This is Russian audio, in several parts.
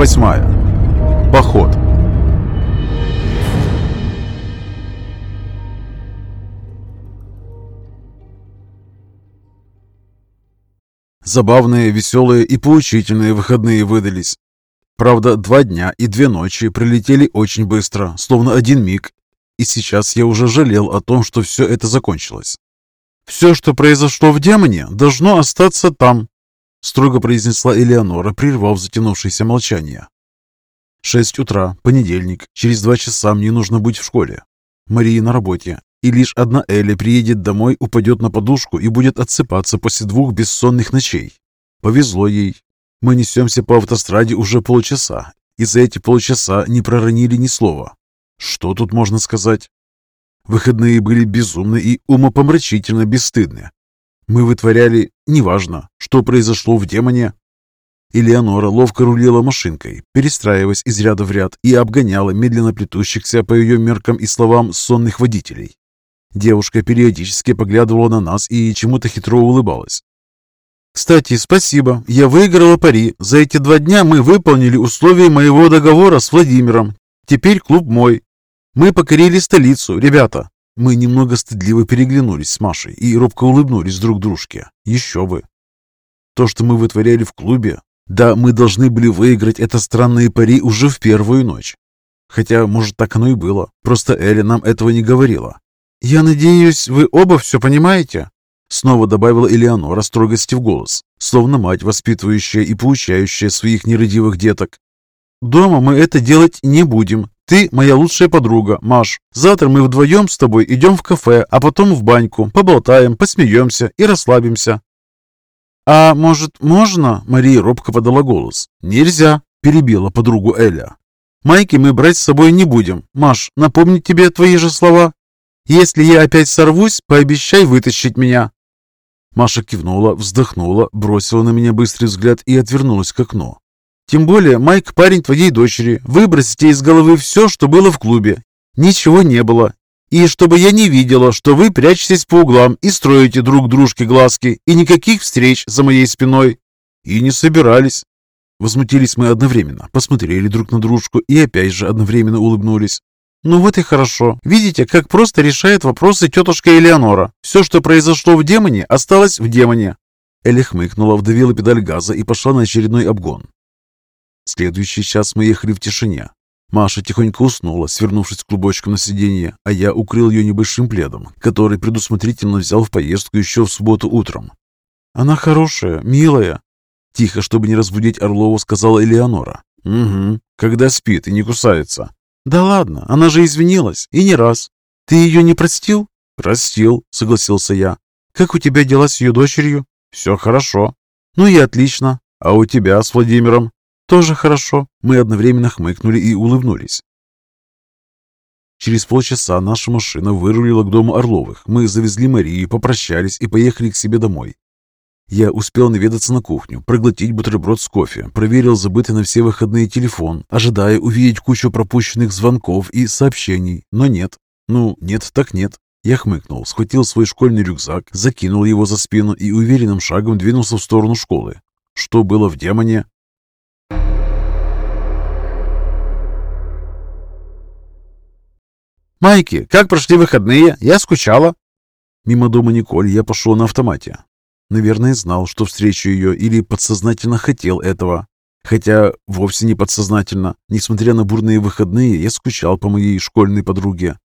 восьмая. Поход. Забавные, веселые и поучительные выходные выдались. Правда, два дня и две ночи пролетели очень быстро, словно один миг, и сейчас я уже жалел о том, что все это закончилось. «Все, что произошло в демоне, должно остаться там», строго произнесла Элеонора, прервав затянувшееся молчание. «Шесть утра, понедельник. Через два часа мне нужно быть в школе. Мария на работе, и лишь одна Эля приедет домой, упадет на подушку и будет отсыпаться после двух бессонных ночей. Повезло ей. Мы несемся по автостраде уже полчаса, и за эти полчаса не проронили ни слова. Что тут можно сказать? Выходные были безумны и умопомрачительно бесстыдны. Мы вытворяли, неважно, что произошло в демоне. Элеонора ловко рулила машинкой, перестраиваясь из ряда в ряд, и обгоняла медленно плетущихся по ее меркам и словам сонных водителей. Девушка периодически поглядывала на нас и чему-то хитро улыбалась. «Кстати, спасибо. Я выиграла пари. За эти два дня мы выполнили условия моего договора с Владимиром. Теперь клуб мой. Мы покорили столицу, ребята». Мы немного стыдливо переглянулись с Машей и робко улыбнулись друг дружке. Еще бы. То, что мы вытворяли в клубе, да, мы должны были выиграть это странное пари уже в первую ночь. Хотя, может, так оно и было. Просто Эля нам этого не говорила. «Я надеюсь, вы оба все понимаете?» Снова добавила Элеонора строгости в голос, словно мать, воспитывающая и поучающая своих нерадивых деток. «Дома мы это делать не будем. Ты моя лучшая подруга, Маш. Завтра мы вдвоем с тобой идем в кафе, а потом в баньку, поболтаем, посмеемся и расслабимся». «А может, можно?» — Мария робко подала голос. «Нельзя», — перебила подругу Эля. «Майки мы брать с собой не будем. Маш, напомнить тебе твои же слова?» Если я опять сорвусь, пообещай вытащить меня». Маша кивнула, вздохнула, бросила на меня быстрый взгляд и отвернулась к окну. «Тем более Майк парень твоей дочери. Выбросите из головы все, что было в клубе. Ничего не было. И чтобы я не видела, что вы прячетесь по углам и строите друг дружке глазки, и никаких встреч за моей спиной». «И не собирались». Возмутились мы одновременно, посмотрели друг на дружку и опять же одновременно улыбнулись. «Ну вот и хорошо. Видите, как просто решает вопросы тетушка Элеонора. Все, что произошло в демоне, осталось в демоне». Эля хмыкнула, вдавила педаль газа и пошла на очередной обгон. Следующий час мы ехали в тишине. Маша тихонько уснула, свернувшись клубочком на сиденье, а я укрыл ее небольшим пледом, который предусмотрительно взял в поездку еще в субботу утром. «Она хорошая, милая», — тихо, чтобы не разбудить Орлову, сказала Элеонора. «Угу, когда спит и не кусается». «Да ладно, она же извинилась, и не раз. Ты ее не простил?» «Простил», — согласился я. «Как у тебя дела с ее дочерью?» «Все хорошо». «Ну и отлично. А у тебя с Владимиром?» «Тоже хорошо». Мы одновременно хмыкнули и улыбнулись. Через полчаса наша машина вырулила к дому Орловых. Мы завезли Марию, попрощались и поехали к себе домой. Я успел наведаться на кухню, проглотить бутерброд с кофе, проверил забытый на все выходные телефон, ожидая увидеть кучу пропущенных звонков и сообщений, но нет. Ну, нет так нет. Я хмыкнул, схватил свой школьный рюкзак, закинул его за спину и уверенным шагом двинулся в сторону школы. Что было в демоне? «Майки, как прошли выходные? Я скучала». Мимо дома Николь я пошел на автомате. Наверное, знал, что встречу ее или подсознательно хотел этого. Хотя вовсе не подсознательно. Несмотря на бурные выходные, я скучал по моей школьной подруге.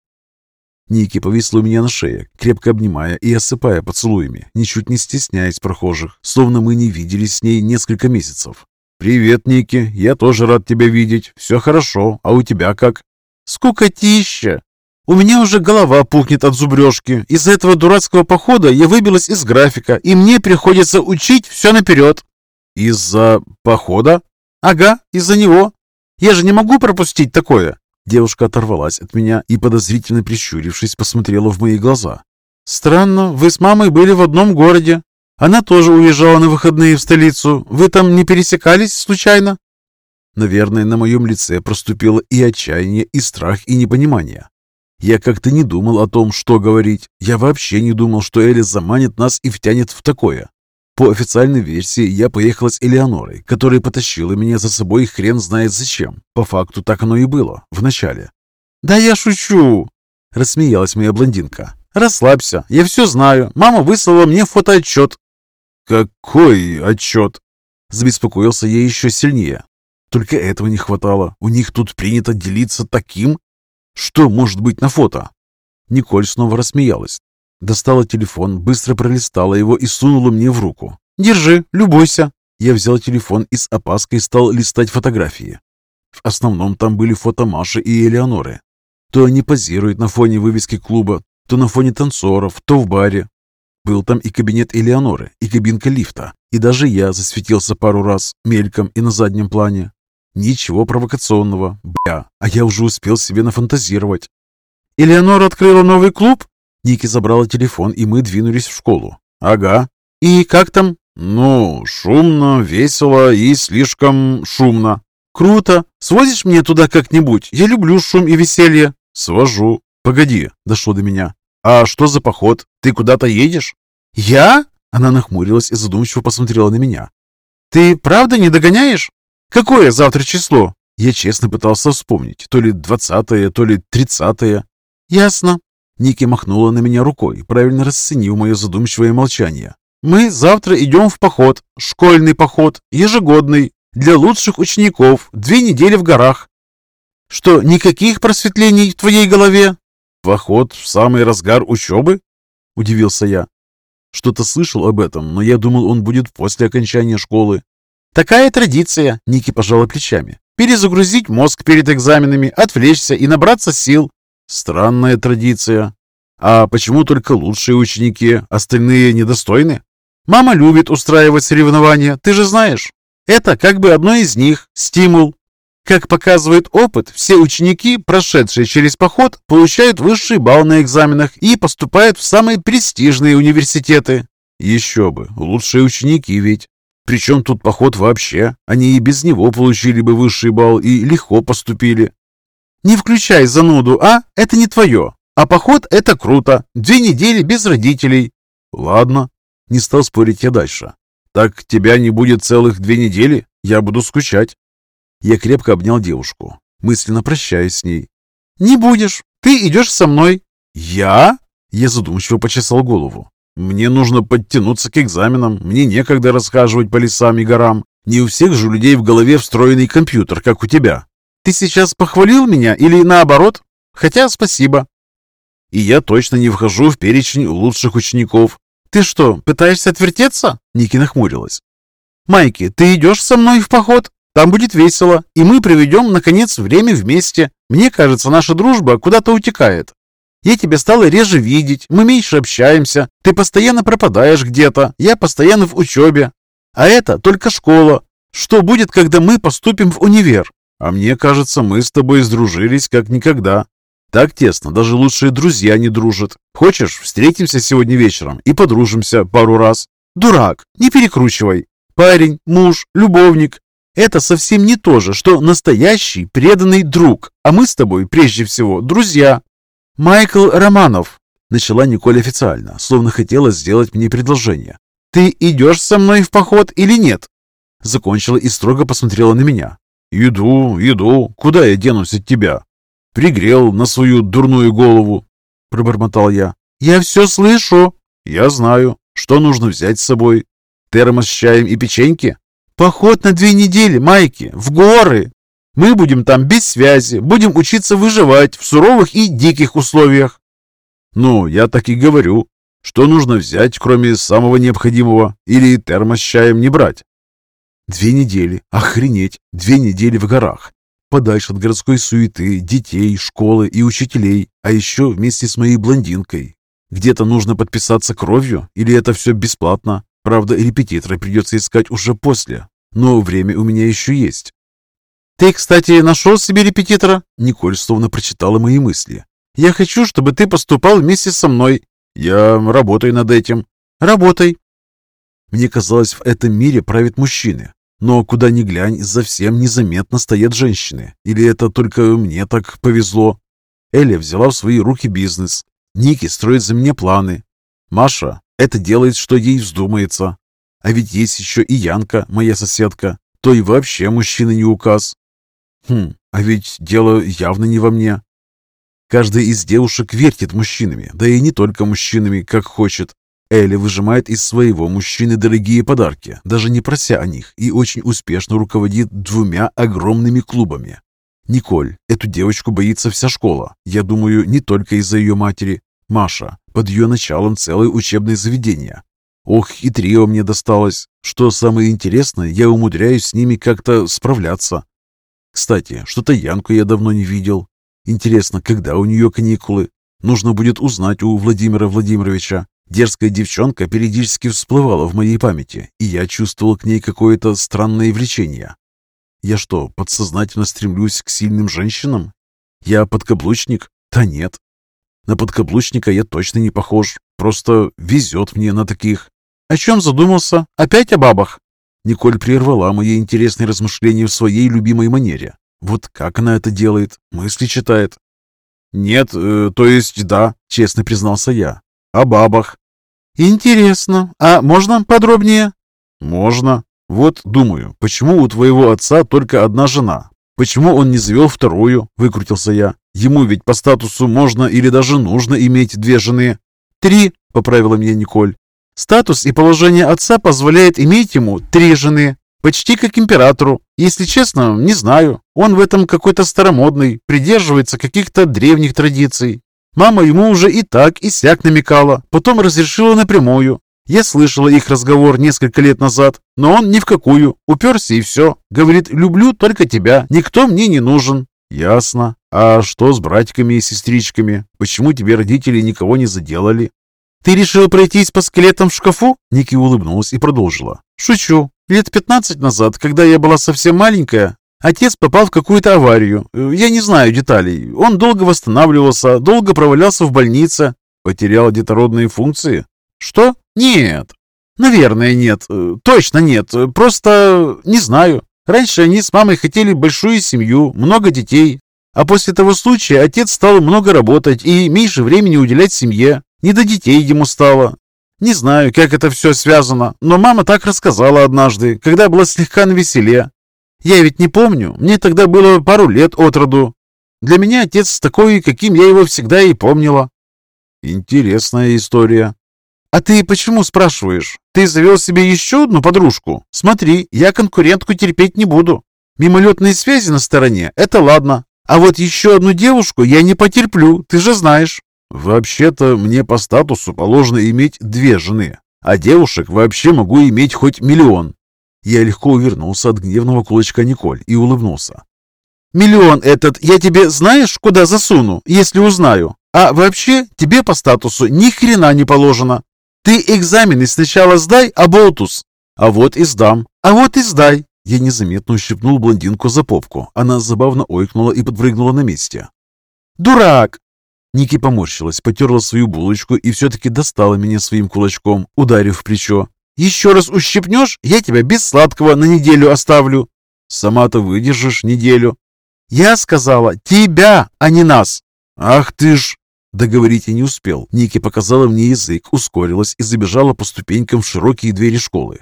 Ники повисла у меня на шее, крепко обнимая и осыпая поцелуями, ничуть не стесняясь прохожих, словно мы не виделись с ней несколько месяцев. «Привет, Ники, я тоже рад тебя видеть. Все хорошо, а у тебя как?» «Скукотища!» У меня уже голова пухнет от зубрежки. Из-за этого дурацкого похода я выбилась из графика, и мне приходится учить все наперед. Из-за похода? Ага, из-за него. Я же не могу пропустить такое. Девушка оторвалась от меня и, подозрительно прищурившись, посмотрела в мои глаза. «Странно, вы с мамой были в одном городе. Она тоже уезжала на выходные в столицу. Вы там не пересекались случайно?» Наверное, на моем лице проступило и отчаяние, и страх, и непонимание. Я как-то не думал о том, что говорить. Я вообще не думал, что Элис заманит нас и втянет в такое. По официальной версии, я поехала с Элеонорой, которая потащила меня за собой хрен знает зачем. По факту так оно и было, в начале. «Да я шучу!» – рассмеялась моя блондинка. «Расслабься, я все знаю. Мама выслала мне фотоотчет». «Какой отчет?» Забеспокоился я еще сильнее. Только этого не хватало. У них тут принято делиться таким. Что может быть на фото? Николь снова рассмеялась. Достала телефон, быстро пролистала его и сунула мне в руку. «Держи, любуйся». Я взял телефон и с опаской стал листать фотографии. В основном там были фото Маши и Элеоноры. То они позируют на фоне вывески клуба, то на фоне танцоров, то в баре. Был там и кабинет Элеоноры, и кабинка лифта, и даже я засветился пару раз, мельком и на заднем плане. Ничего провокационного, бля, а я уже успел себе нафантазировать. «Элеонора открыла новый клуб?» Ники забрала телефон, и мы двинулись в школу. «Ага. И как там?» «Ну, шумно, весело и слишком шумно». «Круто. Свозишь меня туда как-нибудь? Я люблю шум и веселье». «Свожу. Погоди», — дошло до меня. «А что за поход? Ты куда-то едешь?» «Я?» Она нахмурилась и задумчиво посмотрела на меня. «Ты правда не догоняешь?» Какое завтра число? Я честно пытался вспомнить. То ли двадцатое, то ли тридцатое. Ясно. Ники махнула на меня рукой, правильно расценив мое задумчивое молчание. Мы завтра идем в поход. Школьный поход, ежегодный. Для лучших учеников. Две недели в горах. Что, никаких просветлений в твоей голове? Поход в самый разгар учебы? Удивился я. Что-то слышал об этом, но я думал, он будет после окончания школы. Такая традиция, Ники пожала плечами. Перезагрузить мозг перед экзаменами, отвлечься и набраться сил. Странная традиция. А почему только лучшие ученики, остальные недостойны? Мама любит устраивать соревнования, ты же знаешь. Это как бы одно из них, стимул. Как показывает опыт, все ученики, прошедшие через поход, получают высший балл на экзаменах и поступают в самые престижные университеты. Еще бы, лучшие ученики ведь. Причем тут поход вообще? Они и без него получили бы высший балл и легко поступили. Не включай зануду, а? Это не твое. А поход — это круто. Две недели без родителей. Ладно. Не стал спорить я дальше. Так тебя не будет целых две недели? Я буду скучать. Я крепко обнял девушку, мысленно прощаясь с ней. «Не будешь. Ты идешь со мной». «Я?» Я задумчиво почесал голову. Мне нужно подтянуться к экзаменам, мне некогда расхаживать по лесам и горам. Не у всех же людей в голове встроенный компьютер, как у тебя. Ты сейчас похвалил меня или наоборот? Хотя спасибо. И я точно не вхожу в перечень лучших учеников. Ты что, пытаешься отвертеться? Ники нахмурилась. Майки, ты идешь со мной в поход? Там будет весело, и мы проведем, наконец, время вместе. Мне кажется, наша дружба куда-то утекает. Я тебя стала реже видеть, мы меньше общаемся, ты постоянно пропадаешь где-то, я постоянно в учебе. А это только школа. Что будет, когда мы поступим в универ? А мне кажется, мы с тобой сдружились как никогда. Так тесно, даже лучшие друзья не дружат. Хочешь, встретимся сегодня вечером и подружимся пару раз? Дурак, не перекручивай. Парень, муж, любовник. Это совсем не то же, что настоящий преданный друг. А мы с тобой, прежде всего, друзья. «Майкл Романов», — начала Николь официально, словно хотела сделать мне предложение. «Ты идешь со мной в поход или нет?» Закончила и строго посмотрела на меня. «Иду, иду. Куда я денусь от тебя?» «Пригрел на свою дурную голову», — пробормотал я. «Я все слышу». «Я знаю. Что нужно взять с собой? Термос с чаем и печеньки?» «Поход на две недели, Майки, в горы!» Мы будем там без связи, будем учиться выживать в суровых и диких условиях. Ну, я так и говорю. Что нужно взять, кроме самого необходимого? Или термос с чаем не брать? Две недели. Охренеть. Две недели в горах. Подальше от городской суеты, детей, школы и учителей. А еще вместе с моей блондинкой. Где-то нужно подписаться кровью? Или это все бесплатно? Правда, репетитора придется искать уже после. Но время у меня еще есть. «Ты, кстати, нашел себе репетитора?» Николь словно прочитала мои мысли. «Я хочу, чтобы ты поступал вместе со мной». «Я работаю над этим». «Работай». Мне казалось, в этом мире правят мужчины. Но куда ни глянь, совсем незаметно стоят женщины. Или это только мне так повезло? Эля взяла в свои руки бизнес. Ники строит за меня планы. Маша это делает, что ей вздумается. А ведь есть еще и Янка, моя соседка. То и вообще мужчина не указ. Хм, а ведь дело явно не во мне. Каждая из девушек вертит мужчинами, да и не только мужчинами, как хочет. Элли выжимает из своего мужчины дорогие подарки, даже не прося о них, и очень успешно руководит двумя огромными клубами. Николь, эту девочку боится вся школа. Я думаю, не только из-за ее матери. Маша, под ее началом целое учебное заведение. Ох, и трио мне досталось. Что самое интересное, я умудряюсь с ними как-то справляться. Кстати, что-то Янку я давно не видел. Интересно, когда у нее каникулы? Нужно будет узнать у Владимира Владимировича. Дерзкая девчонка периодически всплывала в моей памяти, и я чувствовал к ней какое-то странное влечение. Я что, подсознательно стремлюсь к сильным женщинам? Я подкаблучник? Да нет. На подкаблучника я точно не похож. Просто везет мне на таких. О чем задумался? Опять о бабах? Николь прервала мои интересные размышления в своей любимой манере. Вот как она это делает? Мысли читает. «Нет, э, то есть да», — честно признался я. «О бабах». «Интересно. А можно подробнее?» «Можно. Вот думаю, почему у твоего отца только одна жена? Почему он не завел вторую?» — выкрутился я. «Ему ведь по статусу можно или даже нужно иметь две жены». «Три», — поправила меня Николь. «Статус и положение отца позволяет иметь ему три жены. Почти как императору. Если честно, не знаю. Он в этом какой-то старомодный, придерживается каких-то древних традиций. Мама ему уже и так, и сяк намекала, потом разрешила напрямую. Я слышала их разговор несколько лет назад, но он ни в какую. Уперся и все. Говорит, люблю только тебя, никто мне не нужен. Ясно. А что с братиками и сестричками? Почему тебе родители никого не заделали? Ты решил пройтись по скелетам в шкафу? Ники улыбнулась и продолжила. Шучу. Лет пятнадцать назад, когда я была совсем маленькая, Отец попал в какую-то аварию. Я не знаю деталей. Он долго восстанавливался, долго провалялся в больнице. Потерял детородные функции? Что? Нет. Наверное, нет. Точно нет. Просто не знаю. Раньше они с мамой хотели большую семью, много детей. А после того случая отец стал много работать и меньше времени уделять семье. Не до детей ему стало. Не знаю, как это все связано, но мама так рассказала однажды, когда была слегка навеселе. Я ведь не помню, мне тогда было пару лет от роду. Для меня отец такой, каким я его всегда и помнила. Интересная история. А ты почему спрашиваешь? Ты завел себе еще одну подружку? Смотри, я конкурентку терпеть не буду. Мимолетные связи на стороне — это ладно. А вот еще одну девушку я не потерплю, ты же знаешь. Вообще-то мне по статусу положено иметь две жены, а девушек вообще могу иметь хоть миллион. Я легко увернулся от гневного кулачка Николь и улыбнулся. «Миллион этот я тебе знаешь, куда засуну, если узнаю? А вообще тебе по статусу ни хрена не положено. Ты экзамены сначала сдай, а болтус. А вот и сдам, а вот и сдай». Я незаметно ущипнул блондинку за попку. Она забавно ойкнула и подпрыгнула на месте. «Дурак!» Ники поморщилась, потерла свою булочку и все-таки достала меня своим кулачком, ударив в плечо. Еще раз ущипнешь, я тебя без сладкого на неделю оставлю. Сама-то выдержишь неделю. Я сказала тебя, а не нас. Ах ты ж... Договорить я не успел. Ники показала мне язык, ускорилась и забежала по ступенькам в широкие двери школы.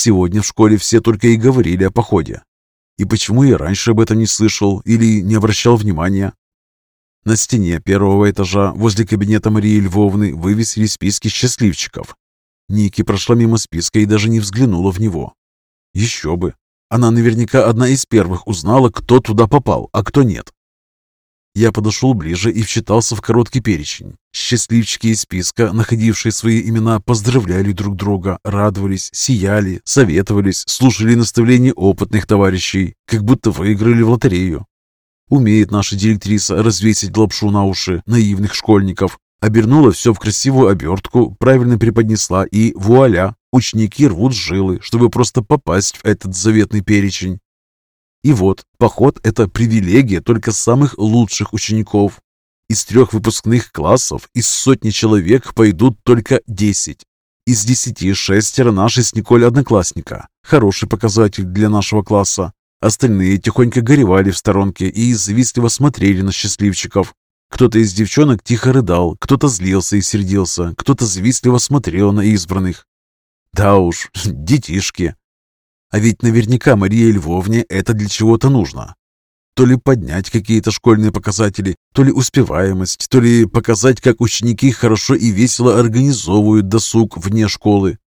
Сегодня в школе все только и говорили о походе. И почему я раньше об этом не слышал или не обращал внимания? На стене первого этажа возле кабинета Марии Львовны вывесили списки счастливчиков. Ники прошла мимо списка и даже не взглянула в него. Еще бы. Она наверняка одна из первых узнала, кто туда попал, а кто нет. Я подошел ближе и вчитался в короткий перечень. Счастливчики из списка, находившие свои имена, поздравляли друг друга, радовались, сияли, советовались, слушали наставления опытных товарищей, как будто выиграли в лотерею. Умеет наша директриса развесить лапшу на уши наивных школьников. Обернула все в красивую обертку, правильно преподнесла и вуаля, ученики рвут жилы, чтобы просто попасть в этот заветный перечень. И вот, поход – это привилегия только самых лучших учеников. Из трех выпускных классов из сотни человек пойдут только десять. Из десяти шестеро наши с Николь одноклассника. Хороший показатель для нашего класса. Остальные тихонько горевали в сторонке и завистливо смотрели на счастливчиков. Кто-то из девчонок тихо рыдал, кто-то злился и сердился, кто-то завистливо смотрел на избранных. Да уж, детишки. А ведь наверняка Марии Львовне это для чего-то нужно. То ли поднять какие-то школьные показатели, то ли успеваемость, то ли показать, как ученики хорошо и весело организовывают досуг вне школы.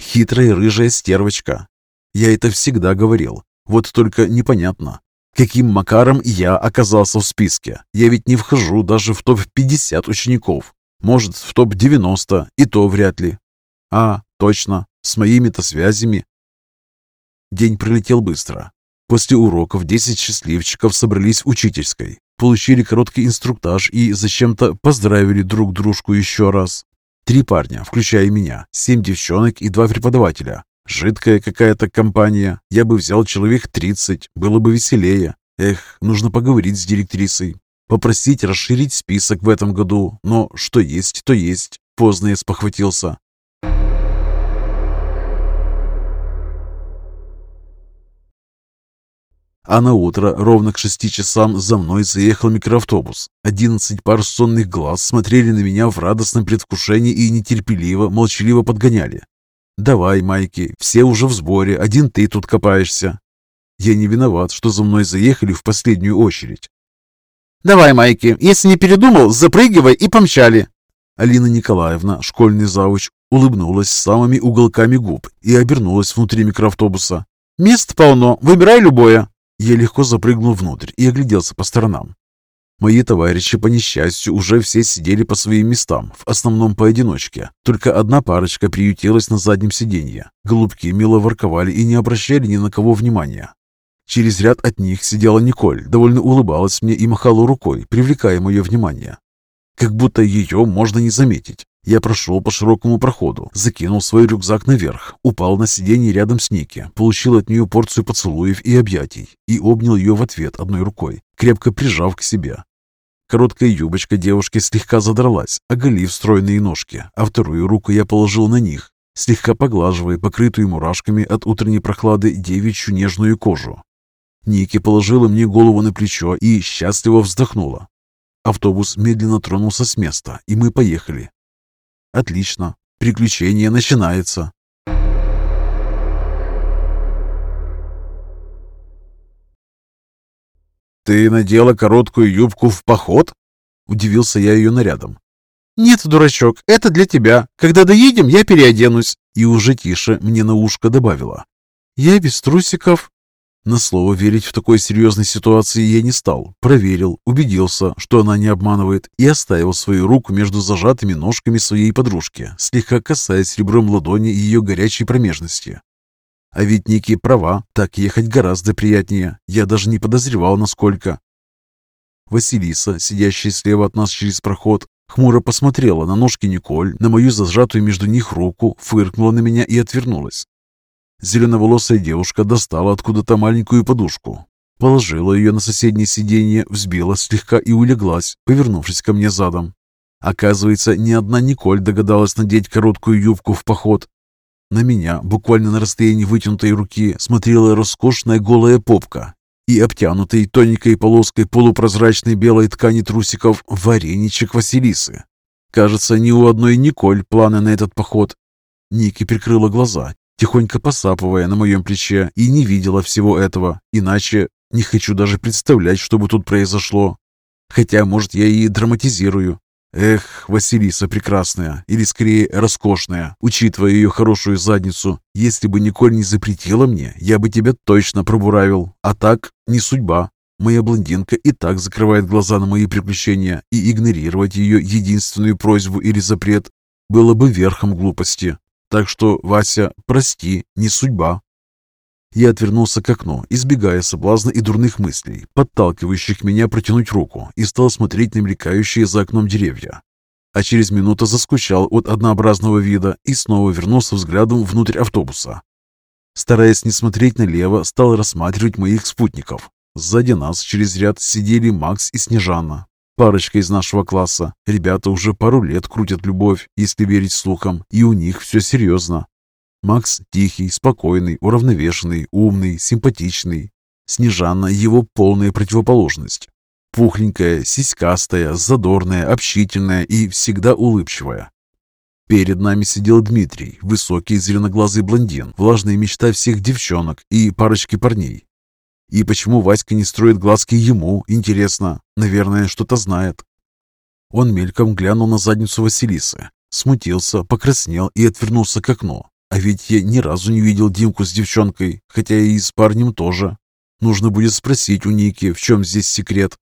Хитрая рыжая стервочка. Я это всегда говорил. Вот только непонятно, каким макаром я оказался в списке. Я ведь не вхожу даже в топ-50 учеников. Может, в топ-90, и то вряд ли. А, точно, с моими-то связями. День пролетел быстро. После уроков 10 счастливчиков собрались в учительской, получили короткий инструктаж и зачем-то поздравили друг дружку еще раз. Три парня, включая меня, семь девчонок и два преподавателя. Жидкая какая-то компания. Я бы взял человек 30, было бы веселее. Эх, нужно поговорить с директрисой. Попросить расширить список в этом году, но что есть, то есть. Поздно я спохватился. А на утро, ровно к шести часам, за мной заехал микроавтобус. Одиннадцать пар сонных глаз смотрели на меня в радостном предвкушении и нетерпеливо, молчаливо подгоняли. «Давай, Майки, все уже в сборе, один ты тут копаешься». Я не виноват, что за мной заехали в последнюю очередь. «Давай, Майки, если не передумал, запрыгивай и помчали». Алина Николаевна, школьный завуч, улыбнулась самыми уголками губ и обернулась внутри микроавтобуса. «Мест полно, выбирай любое». Я легко запрыгнул внутрь и огляделся по сторонам. Мои товарищи, по несчастью, уже все сидели по своим местам, в основном поодиночке. Только одна парочка приютилась на заднем сиденье. Голубки мило ворковали и не обращали ни на кого внимания. Через ряд от них сидела Николь, довольно улыбалась мне и махала рукой, привлекая мое внимание. Как будто ее можно не заметить. Я прошел по широкому проходу, закинул свой рюкзак наверх, упал на сиденье рядом с Ники, получил от нее порцию поцелуев и объятий и обнял ее в ответ одной рукой, крепко прижав к себе. Короткая юбочка девушки слегка задралась, оголив стройные ножки, а вторую руку я положил на них, слегка поглаживая покрытую мурашками от утренней прохлады девичью нежную кожу. Ники положила мне голову на плечо и счастливо вздохнула. Автобус медленно тронулся с места, и мы поехали, Отлично. Приключение начинается. «Ты надела короткую юбку в поход?» Удивился я ее нарядом. «Нет, дурачок, это для тебя. Когда доедем, я переоденусь». И уже тише мне на ушко добавила. «Я без трусиков». На слово верить в такой серьезной ситуации я не стал. Проверил, убедился, что она не обманывает, и оставил свою руку между зажатыми ножками своей подружки, слегка касаясь ребром ладони ее горячей промежности. А ведь Ники права, так ехать гораздо приятнее. Я даже не подозревал, насколько. Василиса, сидящая слева от нас через проход, хмуро посмотрела на ножки Николь, на мою зажатую между них руку, фыркнула на меня и отвернулась. Зеленоволосая девушка достала откуда-то маленькую подушку, положила ее на соседнее сиденье, взбила слегка и улеглась, повернувшись ко мне задом. Оказывается, ни одна Николь догадалась надеть короткую юбку в поход. На меня, буквально на расстоянии вытянутой руки, смотрела роскошная голая попка и обтянутый тоненькой полоской полупрозрачной белой ткани трусиков вареничек Василисы. Кажется, ни у одной Николь планы на этот поход. Ники прикрыла глаза, тихонько посапывая на моем плече, и не видела всего этого. Иначе не хочу даже представлять, что бы тут произошло. Хотя, может, я и драматизирую. Эх, Василиса прекрасная, или скорее роскошная, учитывая ее хорошую задницу. Если бы Николь не запретила мне, я бы тебя точно пробуравил. А так, не судьба. Моя блондинка и так закрывает глаза на мои приключения, и игнорировать ее единственную просьбу или запрет было бы верхом глупости. Так что, Вася, прости, не судьба. Я отвернулся к окну, избегая соблазна и дурных мыслей, подталкивающих меня протянуть руку, и стал смотреть на мелькающие за окном деревья. А через минуту заскучал от однообразного вида и снова вернулся взглядом внутрь автобуса. Стараясь не смотреть налево, стал рассматривать моих спутников. Сзади нас через ряд сидели Макс и Снежана, Парочка из нашего класса. Ребята уже пару лет крутят любовь, если верить слухам, и у них все серьезно. Макс тихий, спокойный, уравновешенный, умный, симпатичный. Снежана – его полная противоположность. Пухленькая, сиськастая, задорная, общительная и всегда улыбчивая. Перед нами сидел Дмитрий, высокий зеленоглазый блондин, влажная мечта всех девчонок и парочки парней. И почему Васька не строит глазки ему, интересно? Наверное, что-то знает. Он мельком глянул на задницу Василисы, смутился, покраснел и отвернулся к окну. А ведь я ни разу не видел Димку с девчонкой, хотя и с парнем тоже. Нужно будет спросить у Ники, в чем здесь секрет.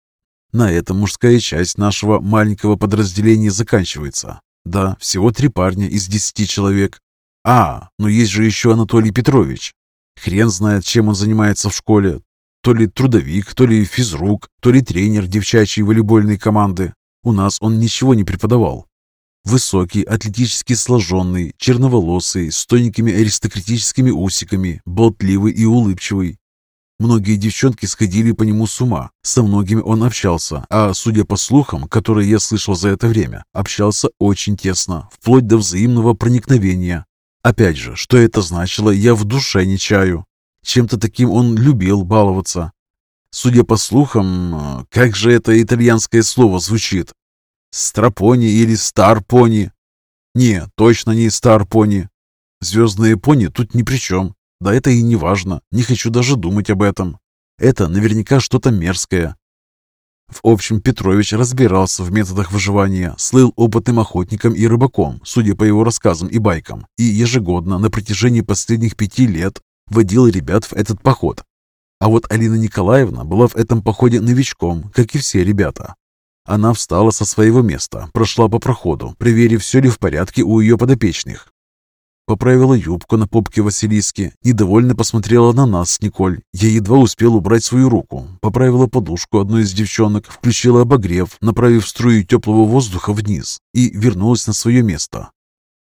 На этом мужская часть нашего маленького подразделения заканчивается. Да, всего три парня из десяти человек. А, но есть же еще Анатолий Петрович. Хрен знает, чем он занимается в школе. То ли трудовик, то ли физрук, то ли тренер девчачьей волейбольной команды. У нас он ничего не преподавал. Высокий, атлетически сложенный, черноволосый, с тоненькими аристократическими усиками, болтливый и улыбчивый. Многие девчонки сходили по нему с ума. Со многими он общался, а, судя по слухам, которые я слышал за это время, общался очень тесно, вплоть до взаимного проникновения. Опять же, что это значило, я в душе не чаю. Чем-то таким он любил баловаться. Судя по слухам, как же это итальянское слово звучит? Страпони или Старпони? Не, точно не Старпони. Звездные пони тут ни при чем. Да это и не важно, не хочу даже думать об этом. Это наверняка что-то мерзкое. В общем, Петрович разбирался в методах выживания, слыл опытным охотником и рыбаком, судя по его рассказам и байкам, и ежегодно на протяжении последних пяти лет водил ребят в этот поход. А вот Алина Николаевна была в этом походе новичком, как и все ребята. Она встала со своего места, прошла по проходу, проверив, все ли в порядке у ее подопечных. Поправила юбку на попке Василиски, недовольно посмотрела на нас с Николь. Я едва успел убрать свою руку. Поправила подушку одной из девчонок, включила обогрев, направив струю теплого воздуха вниз и вернулась на свое место.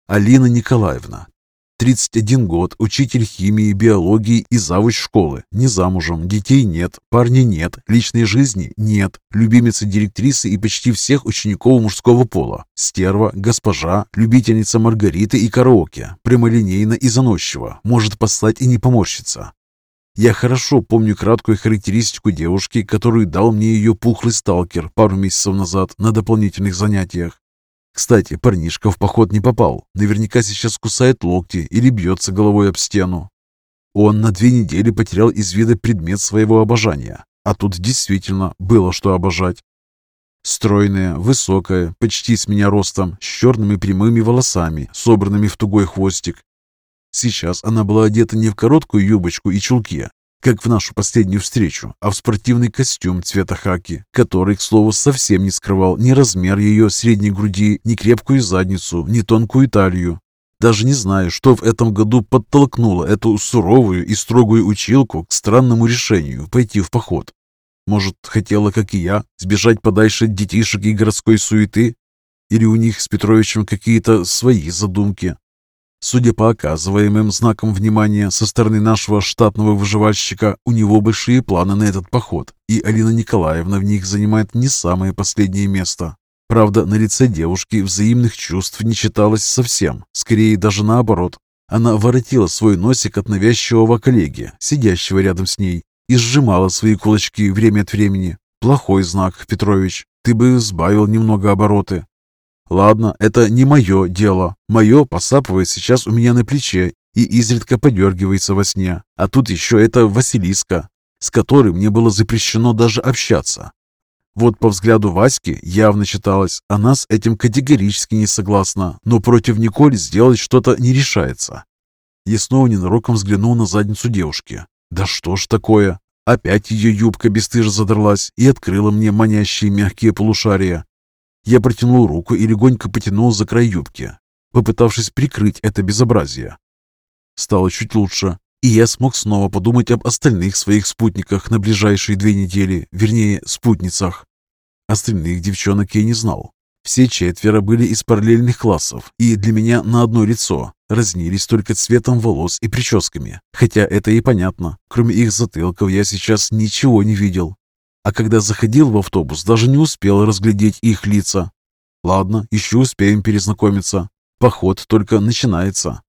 Алина Николаевна, 31 год, учитель химии, биологии и завуч школы. Не замужем, детей нет, парня нет, личной жизни нет, любимица директрисы и почти всех учеников мужского пола. Стерва, госпожа, любительница Маргариты и караоке, прямолинейно и заносчиво, может послать и не поморщиться. Я хорошо помню краткую характеристику девушки, которую дал мне ее пухлый сталкер пару месяцев назад на дополнительных занятиях. Кстати, парнишка в поход не попал. Наверняка сейчас кусает локти или бьется головой об стену. Он на две недели потерял из вида предмет своего обожания. А тут действительно было что обожать. Стройная, высокая, почти с меня ростом, с черными прямыми волосами, собранными в тугой хвостик. Сейчас она была одета не в короткую юбочку и чулки, как в нашу последнюю встречу, а в спортивный костюм цвета хаки, который, к слову, совсем не скрывал ни размер ее средней груди, ни крепкую задницу, ни тонкую талию. Даже не знаю, что в этом году подтолкнуло эту суровую и строгую училку к странному решению пойти в поход. Может, хотела, как и я, сбежать подальше от детишек и городской суеты? Или у них с Петровичем какие-то свои задумки? Судя по оказываемым знакам внимания со стороны нашего штатного выживальщика, у него большие планы на этот поход, и Алина Николаевна в них занимает не самое последнее место. Правда, на лице девушки взаимных чувств не читалось совсем, скорее даже наоборот. Она воротила свой носик от навязчивого коллеги, сидящего рядом с ней, и сжимала свои кулачки время от времени. Плохой знак, Петрович. Ты бы сбавил немного обороты. Ладно, это не мое дело. Мое посапывает сейчас у меня на плече и изредка подергивается во сне. А тут еще это Василиска, с которой мне было запрещено даже общаться. Вот по взгляду Васьки явно читалось, она с этим категорически не согласна, но против Николь сделать что-то не решается. Я снова ненароком взглянул на задницу девушки. Да что ж такое? Опять ее юбка бесстыжо задралась и открыла мне манящие мягкие полушария. Я протянул руку и легонько потянул за край юбки, попытавшись прикрыть это безобразие. Стало чуть лучше, и я смог снова подумать об остальных своих спутниках на ближайшие две недели, вернее, спутницах. Остальных девчонок я не знал. Все четверо были из параллельных классов, и для меня на одно лицо. Разнились только цветом волос и прическами. Хотя это и понятно. Кроме их затылков я сейчас ничего не видел а когда заходил в автобус, даже не успел разглядеть их лица. Ладно, еще успеем перезнакомиться. Поход только начинается.